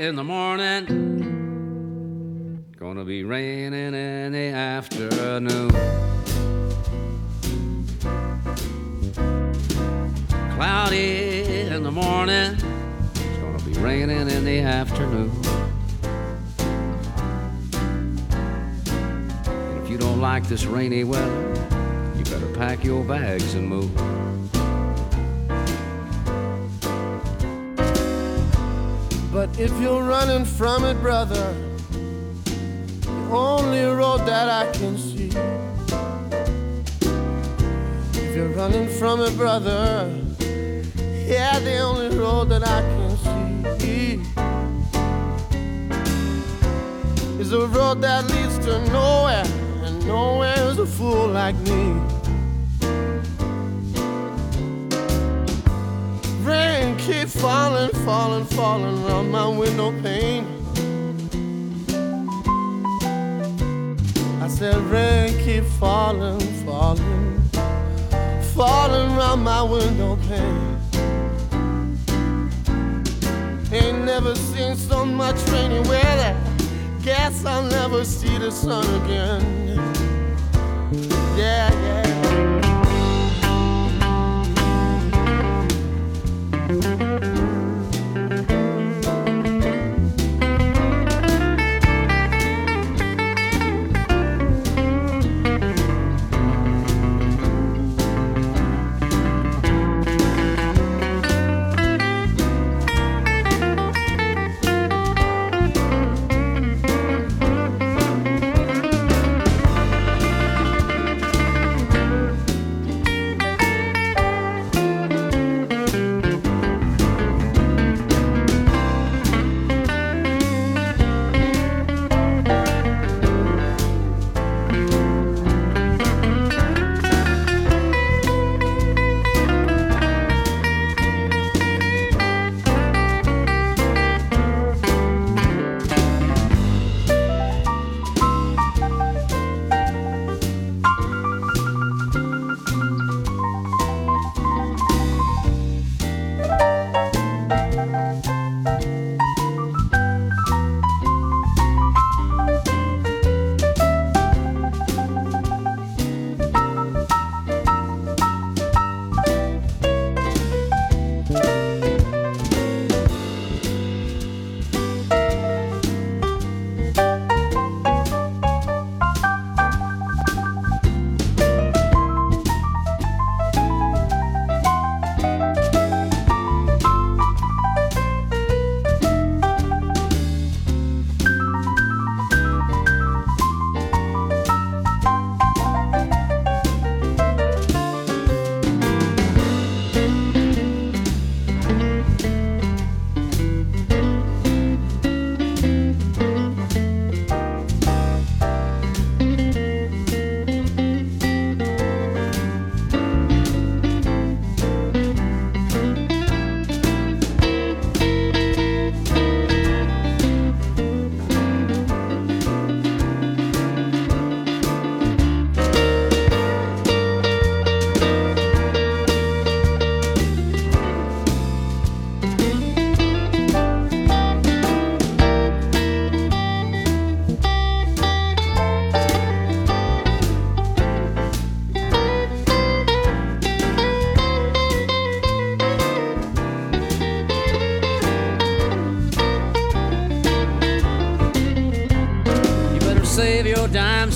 in the morning. Gonna be raining in the afternoon. Cloudy in the morning. It's gonna be raining in the afternoon. And if you don't like this rainy weather, you better pack your bags and move. If you're running from it, brother, the only road that I can see. If you're running from it, brother, yeah, the only road that I can see is a road that leads to nowhere, and nowhere is a fool like me. Rain keep falling, falling, falling on my window pane. I said, rain keep falling, falling, falling on my window pane. Ain't never seen so much rainy weather. Guess I'll never see the sun again. Yeah, yeah.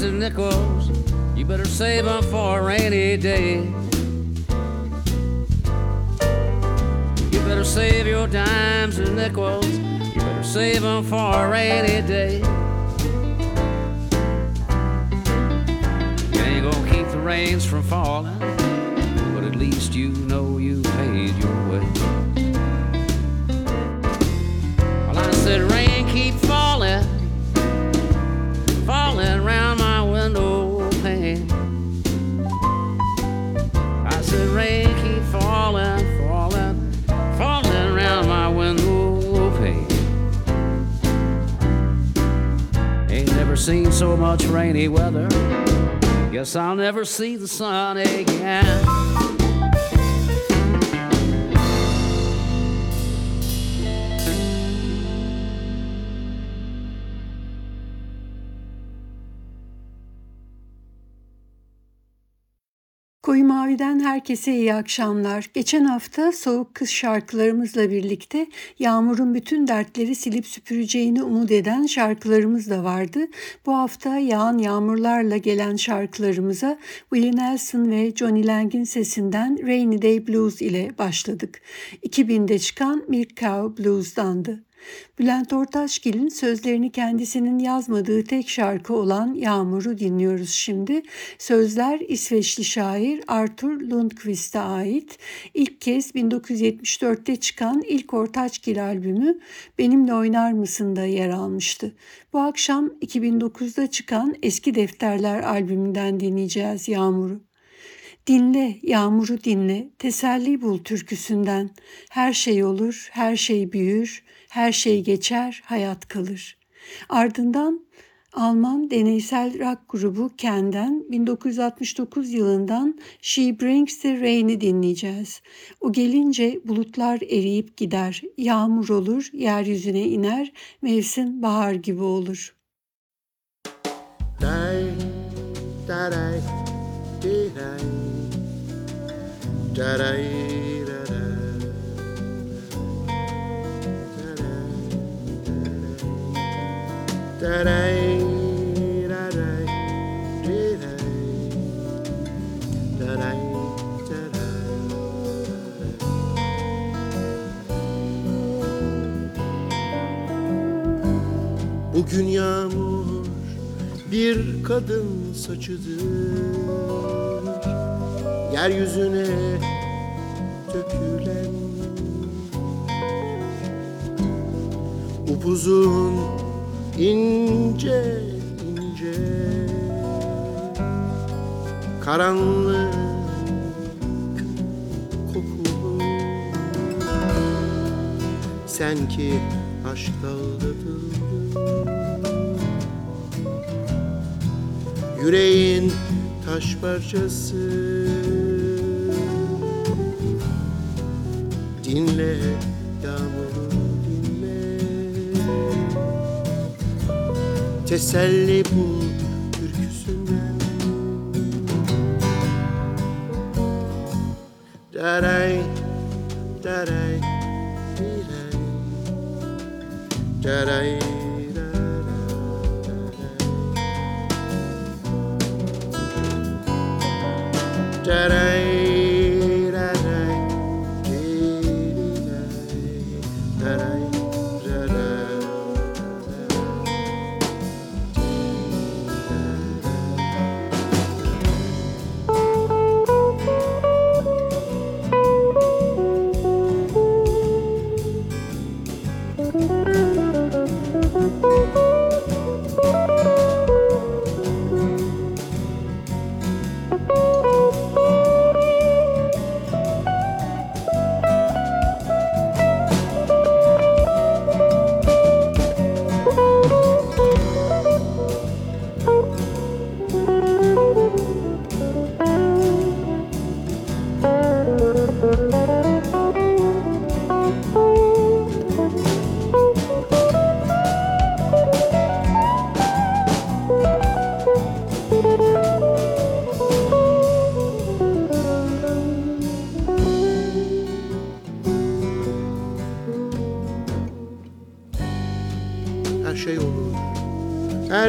And nickels. You better save them for a rainy day. Ain't never seen so much rainy weather. Guess I'll never see the sun again. Mavi'den herkese iyi akşamlar. Geçen hafta soğuk kış şarkılarımızla birlikte yağmurun bütün dertleri silip süpüreceğini umut eden şarkılarımız da vardı. Bu hafta yağan yağmurlarla gelen şarkılarımıza Willie Nelson ve Johnny Lang'in sesinden Rainy Day Blues ile başladık. 2000'de çıkan Milk Cow Blues'dandı. Bülent Ortaçgil'in sözlerini kendisinin yazmadığı tek şarkı olan Yağmur'u dinliyoruz şimdi. Sözler İsveçli şair Arthur Lundqvist'e ait. İlk kez 1974'te çıkan ilk Ortaçgil albümü Benimle Oynar mısın'da yer almıştı. Bu akşam 2009'da çıkan Eski Defterler albümünden dinleyeceğiz Yağmur'u. Dinle, yağmuru dinle, teselli bul türküsünden. Her şey olur, her şey büyür, her şey geçer, hayat kalır. Ardından Alman deneysel rock grubu Ken'den 1969 yılından She Brings the Rain'i dinleyeceğiz. O gelince bulutlar eriyip gider, yağmur olur, yeryüzüne iner, mevsim bahar gibi olur. Day, day, day, day, Bugün yağmur bir kadın saçıdır. Yeryüzüne dökülen Upuzun ince ince. Karanlık kokulu. Sen ki aşk aldatıldın. Yüreğin taş parçası. Dinle te celebrons.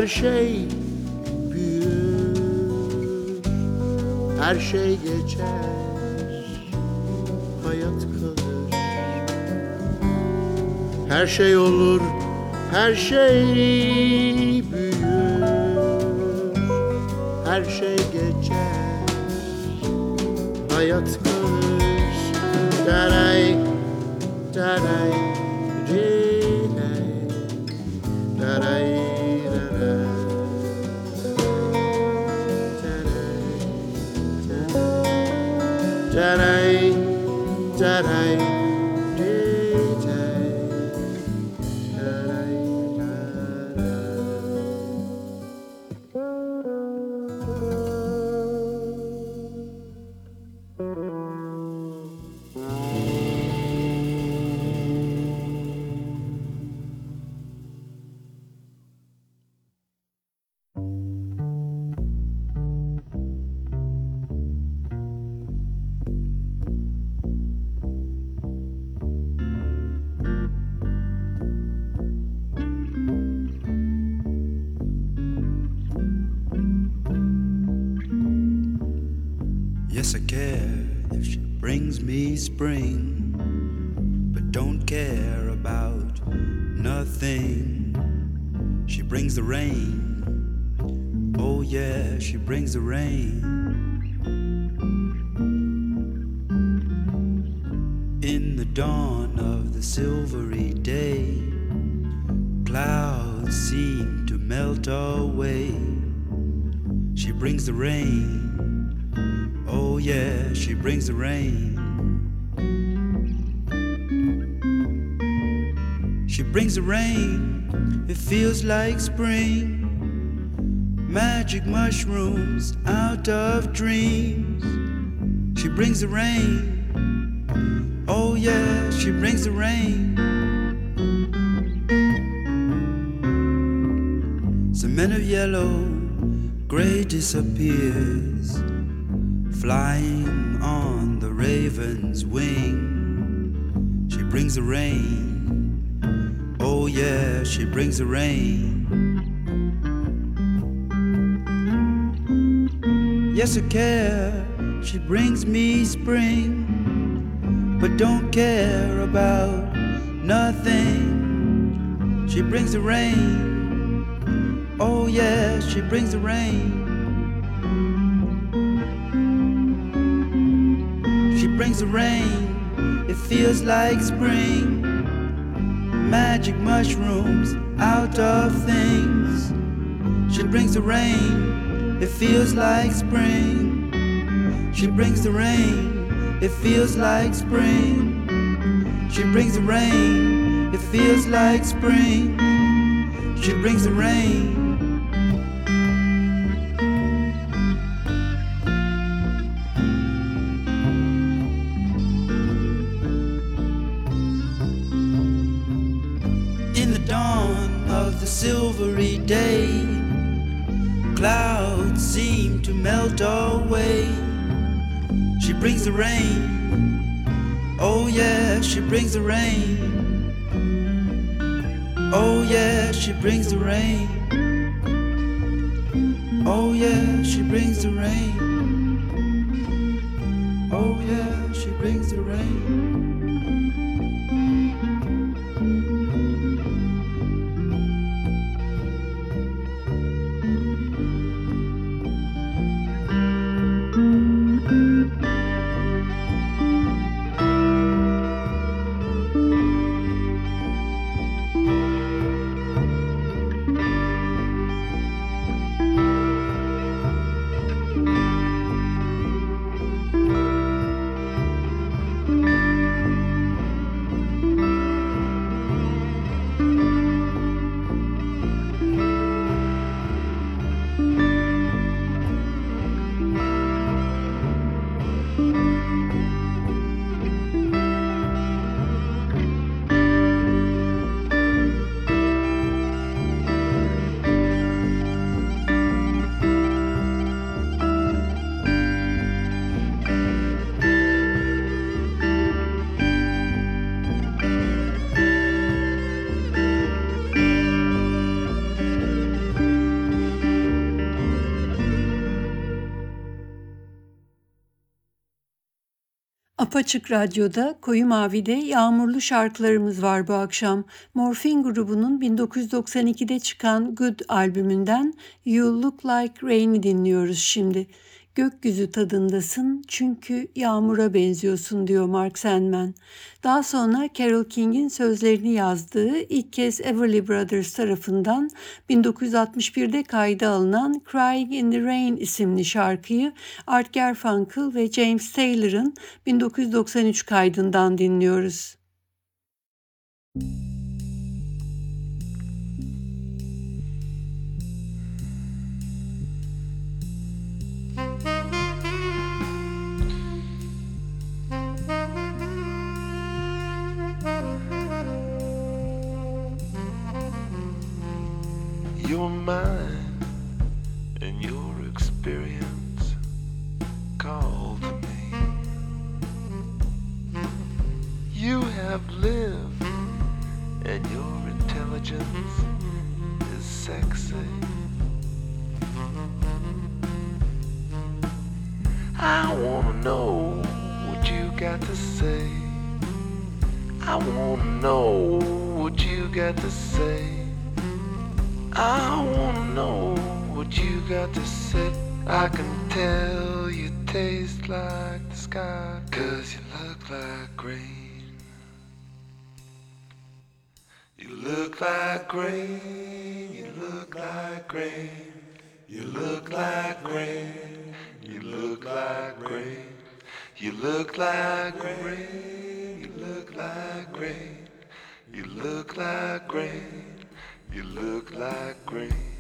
Her I care if she brings me spring, but don't care about nothing. She brings the rain. Oh, yeah, she brings the rain. In the dawn of the silvery day, clouds seem to melt away. She brings the rain. She brings the rain. She brings the rain, it feels like spring. Magic mushrooms out of dreams. She brings the rain. Oh, yeah, she brings the rain. Some men of yellow, gray disappears flying on the raven's wing. She brings the rain. Oh, yeah, she brings the rain. Yes, I care. She brings me spring, but don't care about nothing. She brings the rain. Oh, yeah, she brings the rain. Brings the rain. It feels like spring. Magic mushrooms out of things. She brings the rain. It feels like spring. She brings the rain. It feels like spring. She brings the rain. It feels like spring. She brings the rain. The rain. Oh, yeah, she brings the rain. Oh, yeah, she brings the rain. Apaçık Radyo'da Koyu Mavi'de yağmurlu şarkılarımız var bu akşam. Morphine grubunun 1992'de çıkan Good albümünden You Look Like Rain'i dinliyoruz şimdi. Gökyüzü tadındasın çünkü yağmura benziyorsun diyor Mark Sandman. Daha sonra Carole King'in sözlerini yazdığı ilk kez Everly Brothers tarafından 1961'de kayda alınan Crying in the Rain isimli şarkıyı Art Garfunkel ve James Taylor'ın 1993 kaydından dinliyoruz. Müzik mind and your experience call to me. You have lived and your intelligence is sexy. I wanna know what you got to say. I wanna know what you got to say. I wanna know what you got to say. I can tell you taste like the sky, cause you look like rain. You look like rain, you look like rain, you look like rain, you look like rain, you look like rain, you look like rain, you look like rain. You look like grain.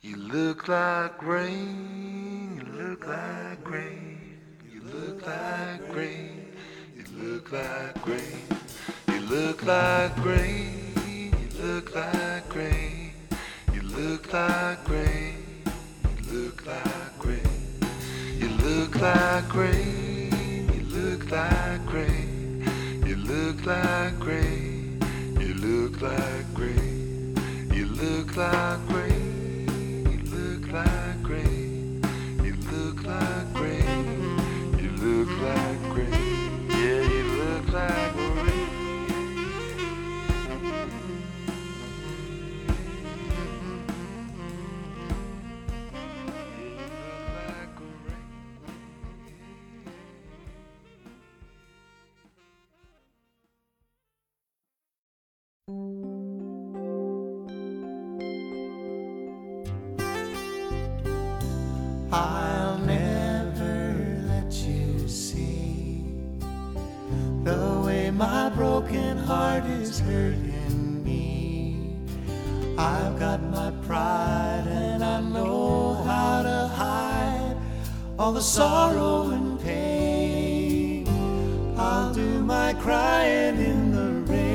You look like rain, you look like rain, you look like rain, you look like rain, you look like rain, you look like rain, you look like rain, you look like rain, you look like rain, you look like rain, you look like rain, you look like rain, you look like rain heart is hurting me. I've got my pride and I know how to hide all the sorrow and pain. I'll do my crying in the rain.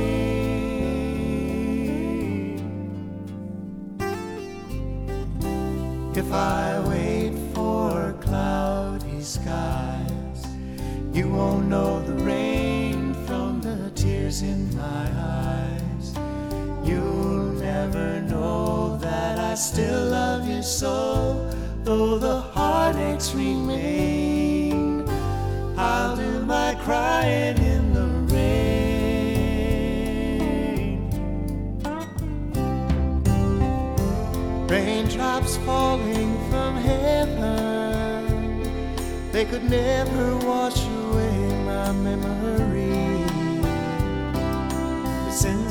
If I wait for cloudy skies. You won't know tears in my eyes. You'll never know that I still love you so, though the heartaches remain. I'll do my crying in the rain. Raindrops falling from heaven, they could never wash away my memory.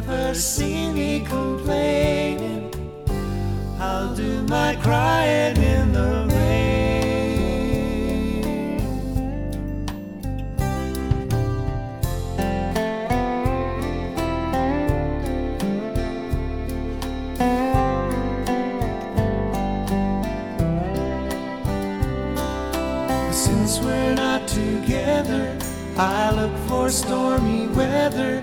never see me complaining. I'll do my crying in the rain. Since we're not together, I look for stormy weather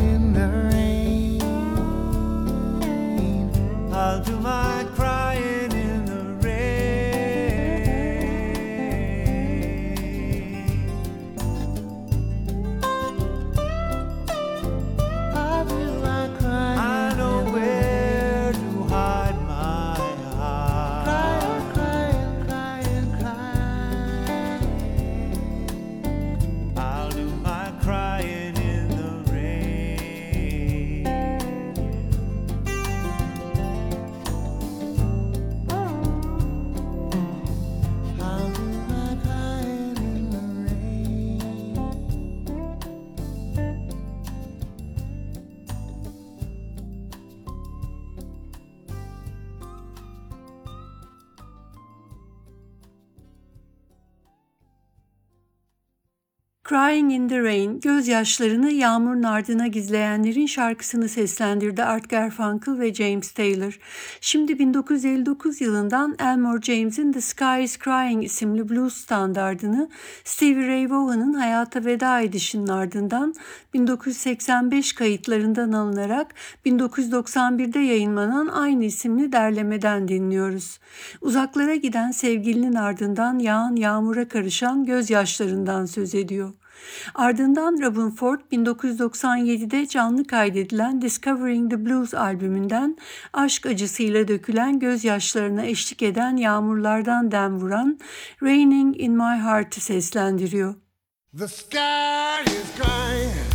Crying in the Rain, gözyaşlarını yağmurun ardına gizleyenlerin şarkısını seslendirdi Art Garfunkel ve James Taylor. Şimdi 1959 yılından Elmore James'in The Sky is Crying isimli blues standardını Stevie Ray Vaughan'ın hayata veda edişinin ardından 1985 kayıtlarından alınarak 1991'de yayınlanan aynı isimli derlemeden dinliyoruz. Uzaklara giden sevgilinin ardından yağan yağmura karışan gözyaşlarından söz ediyor. Ardından Robin Ford 1997'de canlı kaydedilen Discovering the Blues albümünden aşk acısıyla dökülen gözyaşlarına eşlik eden yağmurlardan dem vuran Raining in My Heart'ı seslendiriyor. The sky is crying.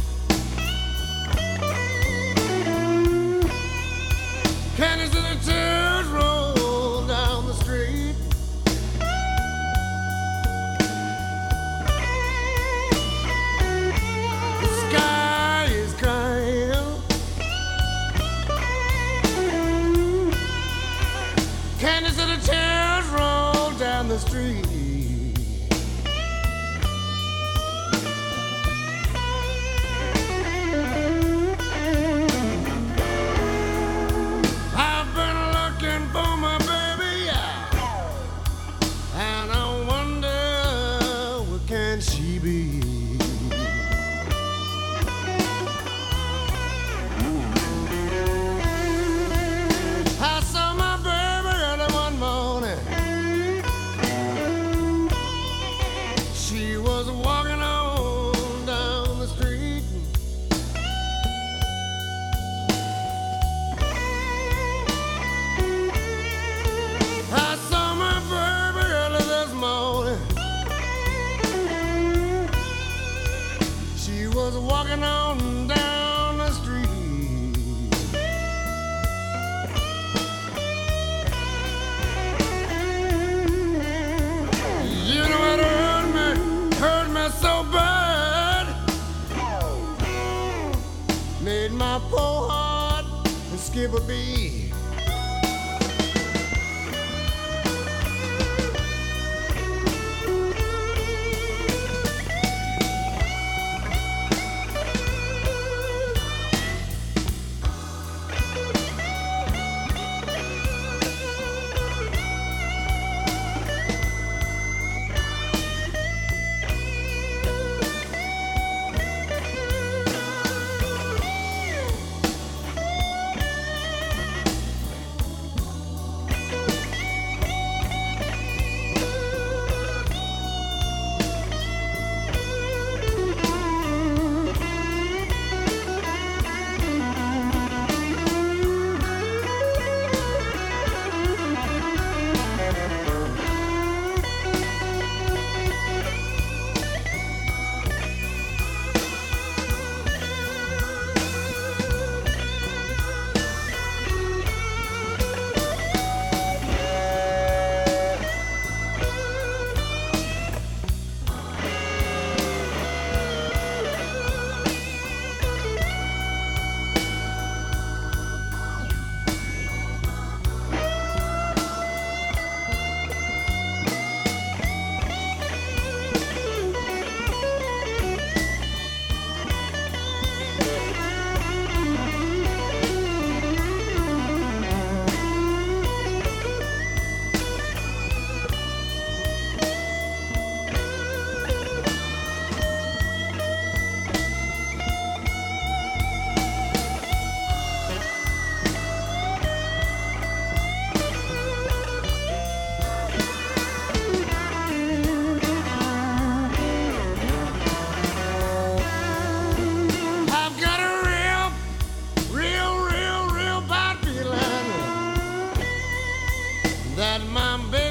my bed.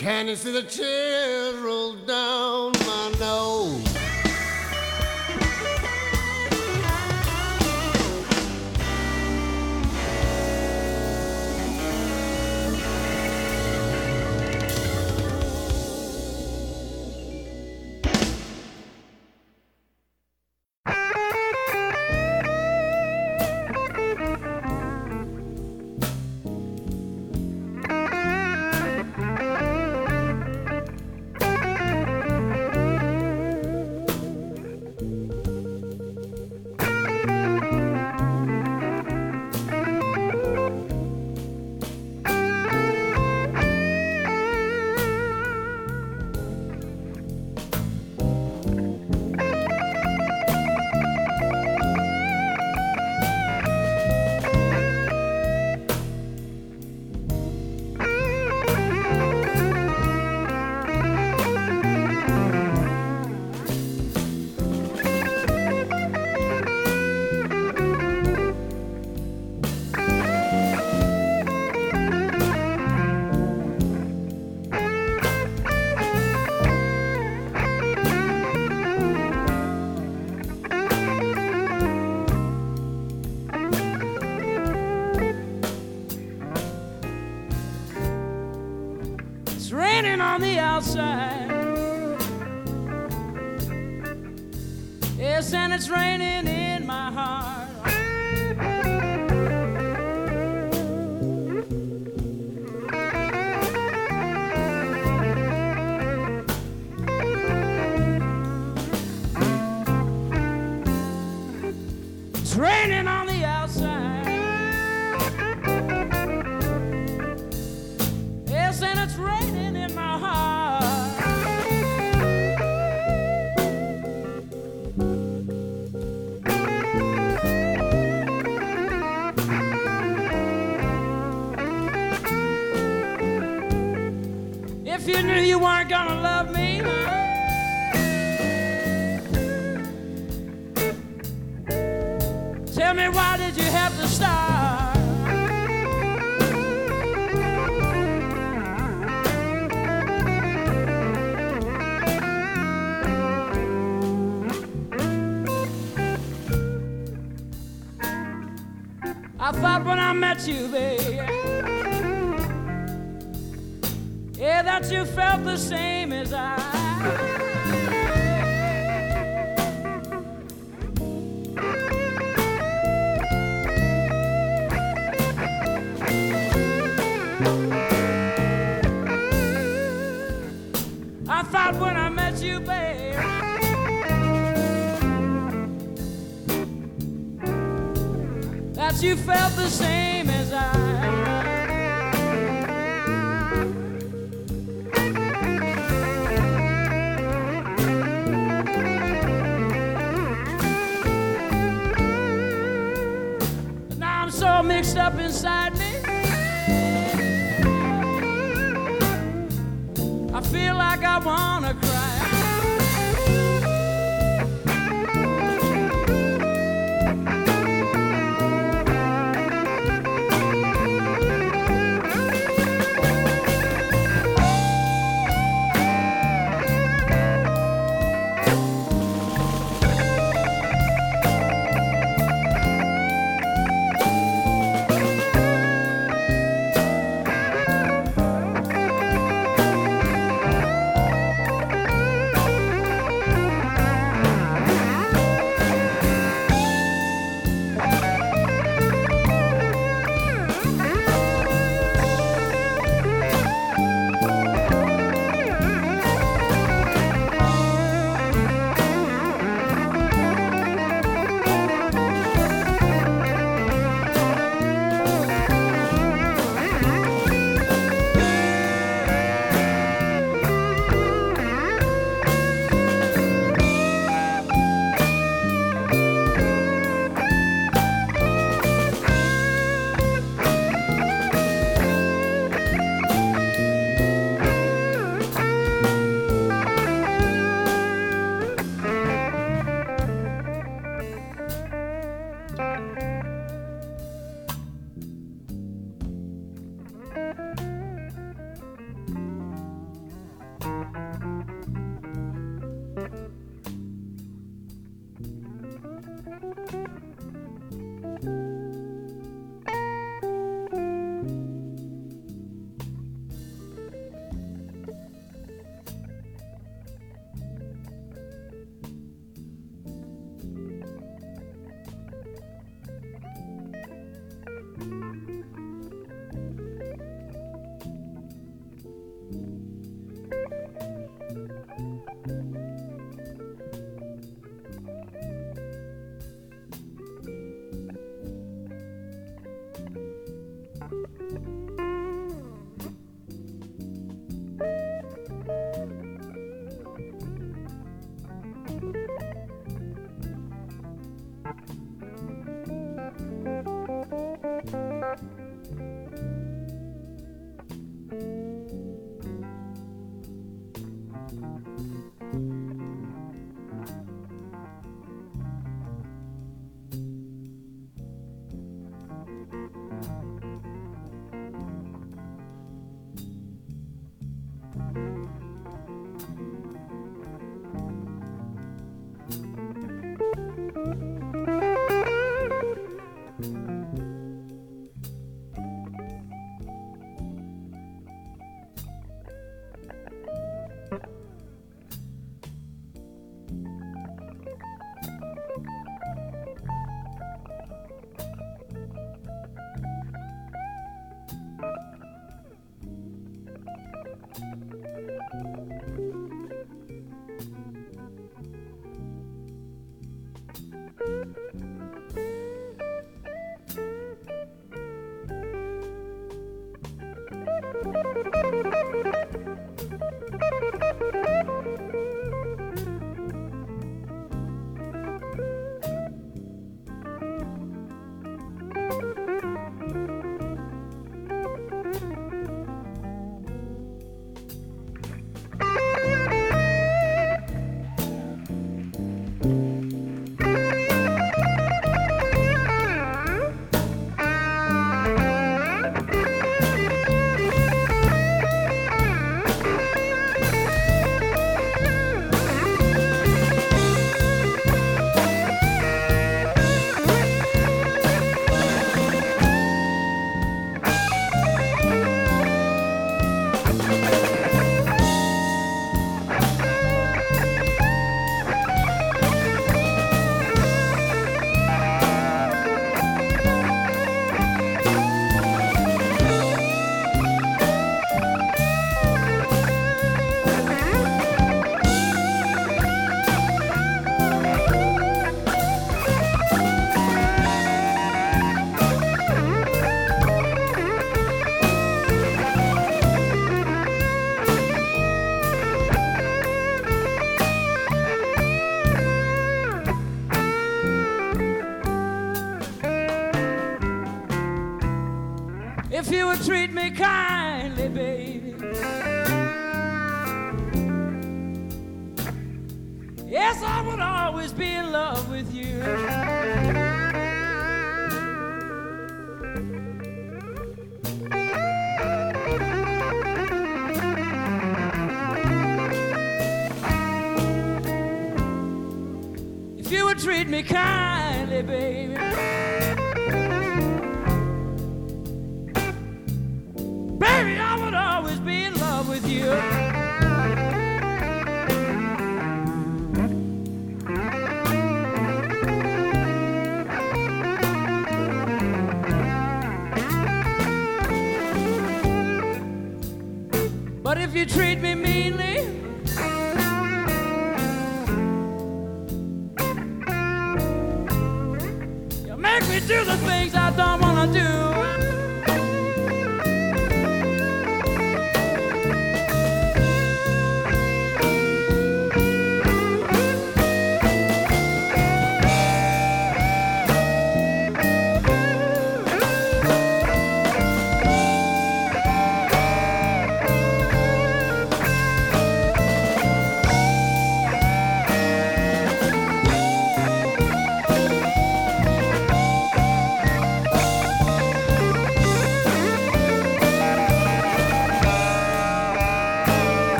Can you see the tears roll down outside. Met you, babe, yeah, that you felt the same as I. I thought when I met you, babe. that you felt the same mixed up inside me. I feel like I wanna cry. if you would treat me kindly, baby. Yes, I would always be in love with you. If you would treat me kindly, baby. if you treat me meanly. You make me do the things I don't wanna do.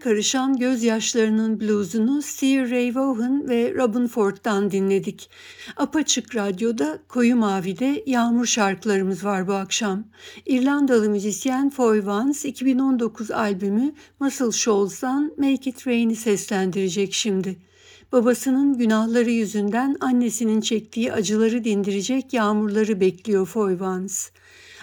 karışan gözyaşlarının bluzunu Steve Ray Vaughan ve Robin Ford'dan dinledik. Apaçık Radyo'da Koyu Mavi'de yağmur şarkılarımız var bu akşam. İrlandalı müzisyen Foy Vance 2019 albümü Muscle Shoals'dan Make It Rain'i seslendirecek şimdi. Babasının günahları yüzünden annesinin çektiği acıları dindirecek yağmurları bekliyor Foy Vance.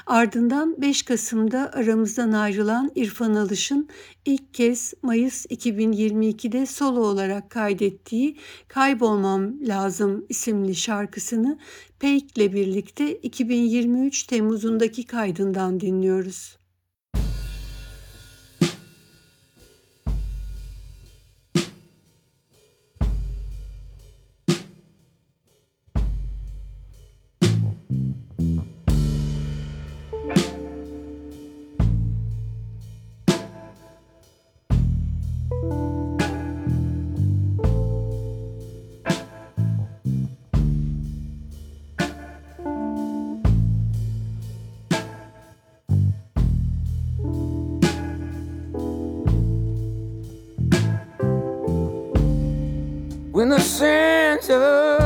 Ardından 5 Kasım'da aramızdan ayrılan İrfan Alış'ın ilk kez Mayıs 2022'de solo olarak kaydettiği Kaybolmam Lazım isimli şarkısını Peyk'le birlikte 2023 Temmuz'undaki kaydından dinliyoruz. to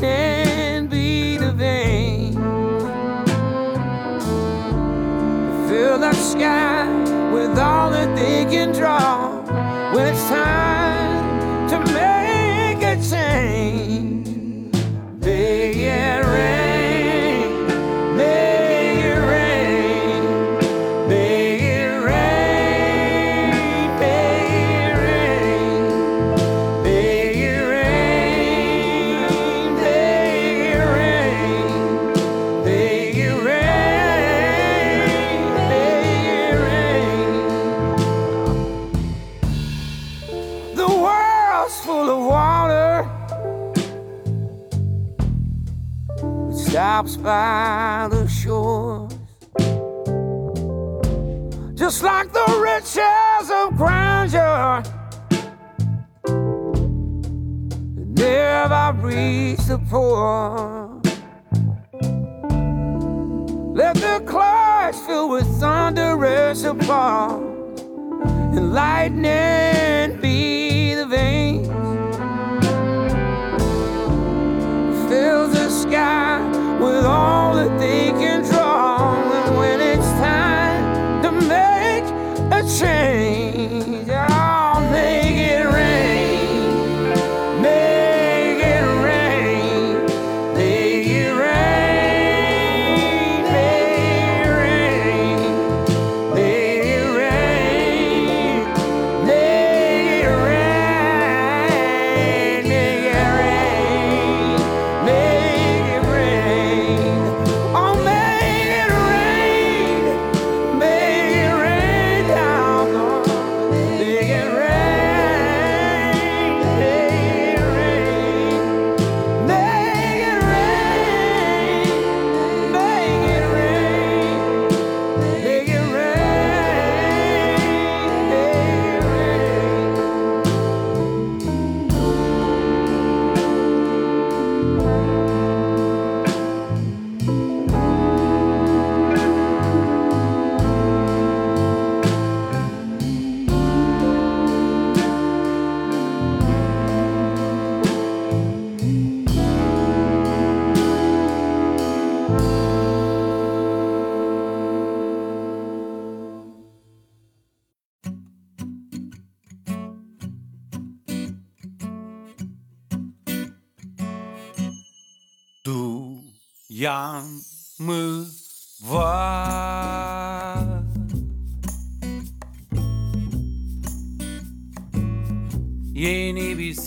can be the vein. fill that sky with all that they can draw When it's time. by the shores. Just like the riches of grandeur never reach the poor. Let the clouds fill with thunderous applause and lightning. with all that they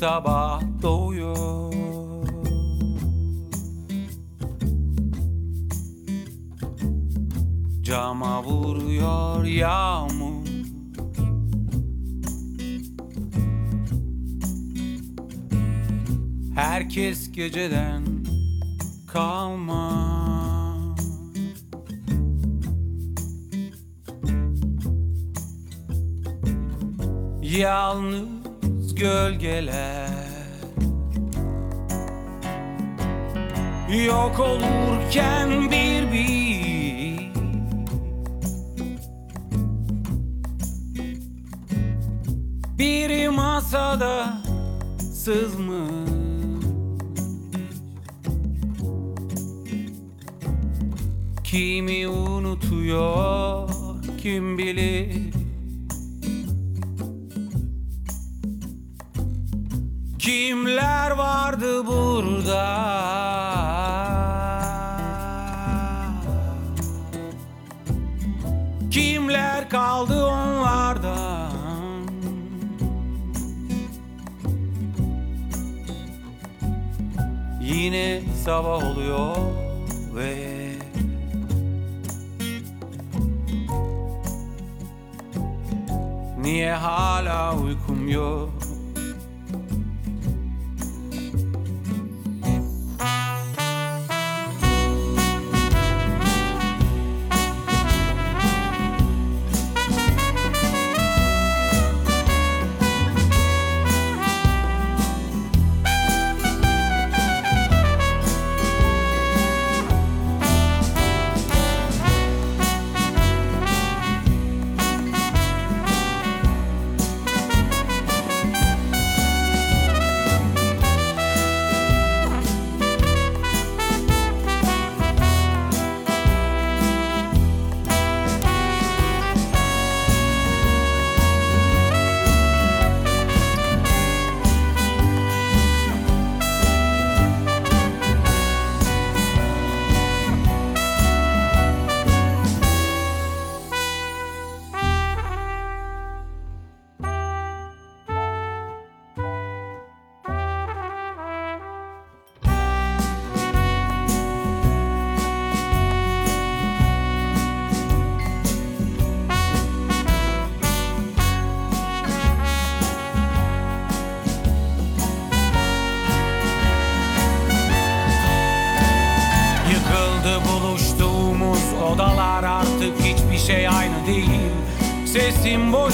sabah doğuyor. Cama vuruyor yağmur. Herkes geceden Biri masada sızmış. Kimi unutuyor kim bilir. Kimler vardı burada? Kimler kaldı onlardan Yine sabah oluyor ve Niye hala uykum yok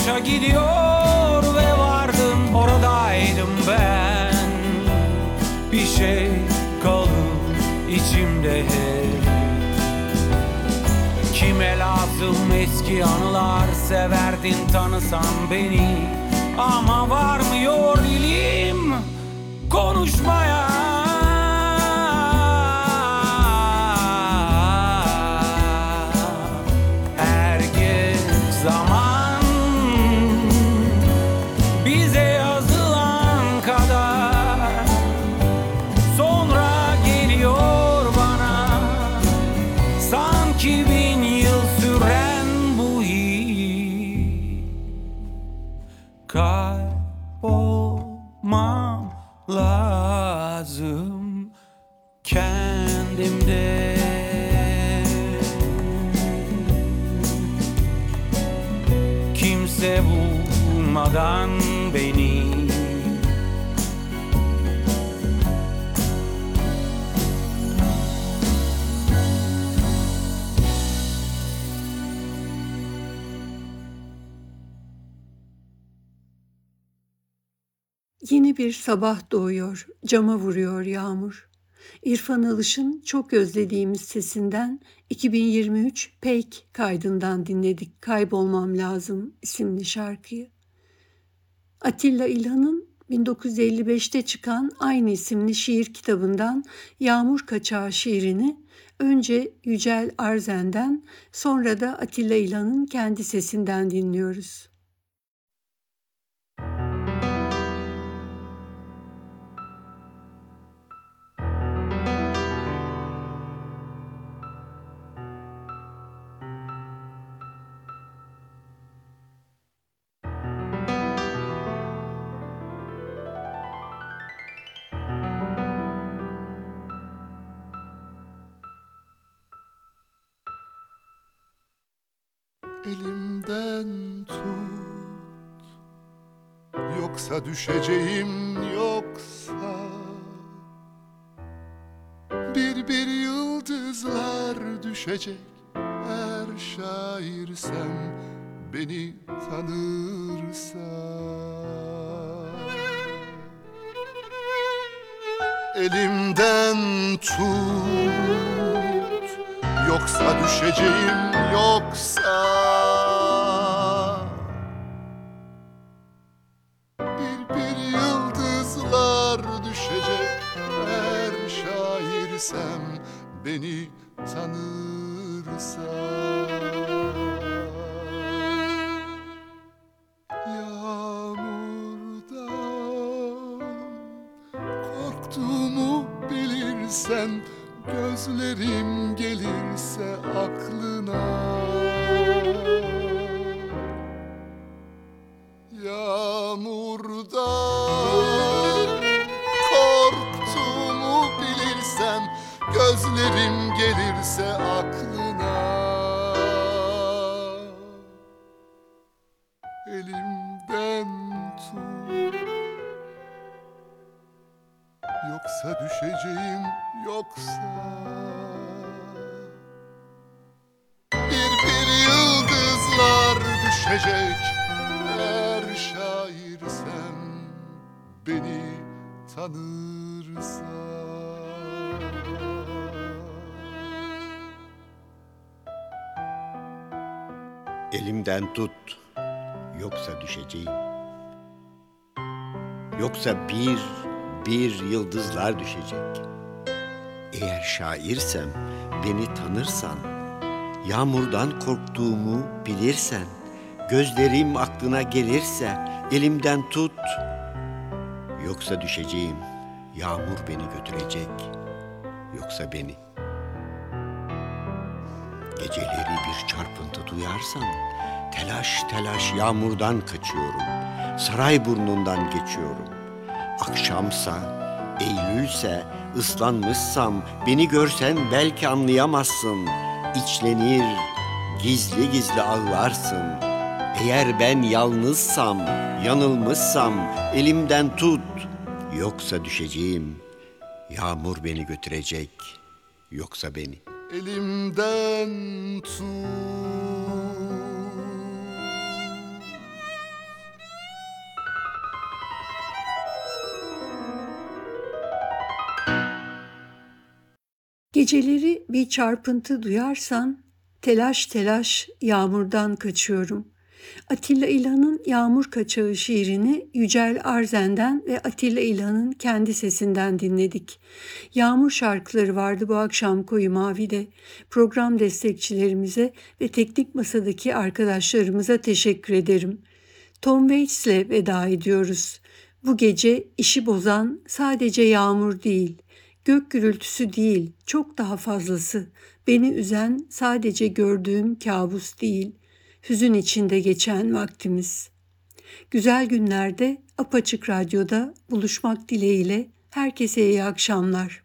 Boşa gidiyor ve vardım oradaydım ben. Bir şey kalır içimde hep. Kime lazım eski anılar severdin tanısan beni. Ama varmıyor dilim konuşmaya Yeni bir sabah doğuyor, cama vuruyor yağmur. İrfan Alış'ın çok özlediğimiz sesinden 2023 Peyk kaydından dinledik Kaybolmam Lazım isimli şarkıyı. Atilla İlhan'ın 1955'te çıkan aynı isimli şiir kitabından Yağmur Kaçağı şiirini önce Yücel Arzen'den sonra da Atilla İlhan'ın kendi sesinden dinliyoruz. Düşeceğim yoksa? Bir bir yıldızlar düşecek. Eğer şairsem beni tanırsa? Elimden tut Yoksa düşeceğim yoksa bilirsen Gözlerim gelirse aklına. Yağmurdan korktuğumu bilirsen Gözlerim gelirse aklına Elimden tut, yoksa düşeceğim. Yoksa bir, bir yıldızlar düşecek. Eğer şairsem, beni tanırsan, yağmurdan korktuğumu bilirsen, gözlerim aklına gelirse, elimden tut. Yoksa düşeceğim, yağmur beni götürecek, yoksa beni. Geceleri bir çarpıntı duyarsan, telaş telaş yağmurdan kaçıyorum. Saray burnundan geçiyorum. Akşamsa, Eylülse, ıslanmışsam, beni görsen belki anlayamazsın. İçlenir, gizli gizli ağlarsın. Eğer ben yalnızsam, yanılmışsam, elimden tut. Yoksa düşeceğim, yağmur beni götürecek, yoksa beni. Elimden tut Geceleri bir çarpıntı duyarsan telaş telaş yağmurdan kaçıyorum. Atilla İlhan'ın Yağmur Kaçağı şiirini Yücel Arzen'den ve Atilla İlhan'ın kendi sesinden dinledik. Yağmur şarkıları vardı bu akşam Koyu Mavi'de. Program destekçilerimize ve teknik masadaki arkadaşlarımıza teşekkür ederim. Tom Waits'le veda ediyoruz. Bu gece işi bozan sadece yağmur değil, gök gürültüsü değil, çok daha fazlası. Beni üzen sadece gördüğüm kabus değil, hüzün içinde geçen vaktimiz. Güzel günlerde Apaçık Radyo'da buluşmak dileğiyle herkese iyi akşamlar.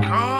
Nobody's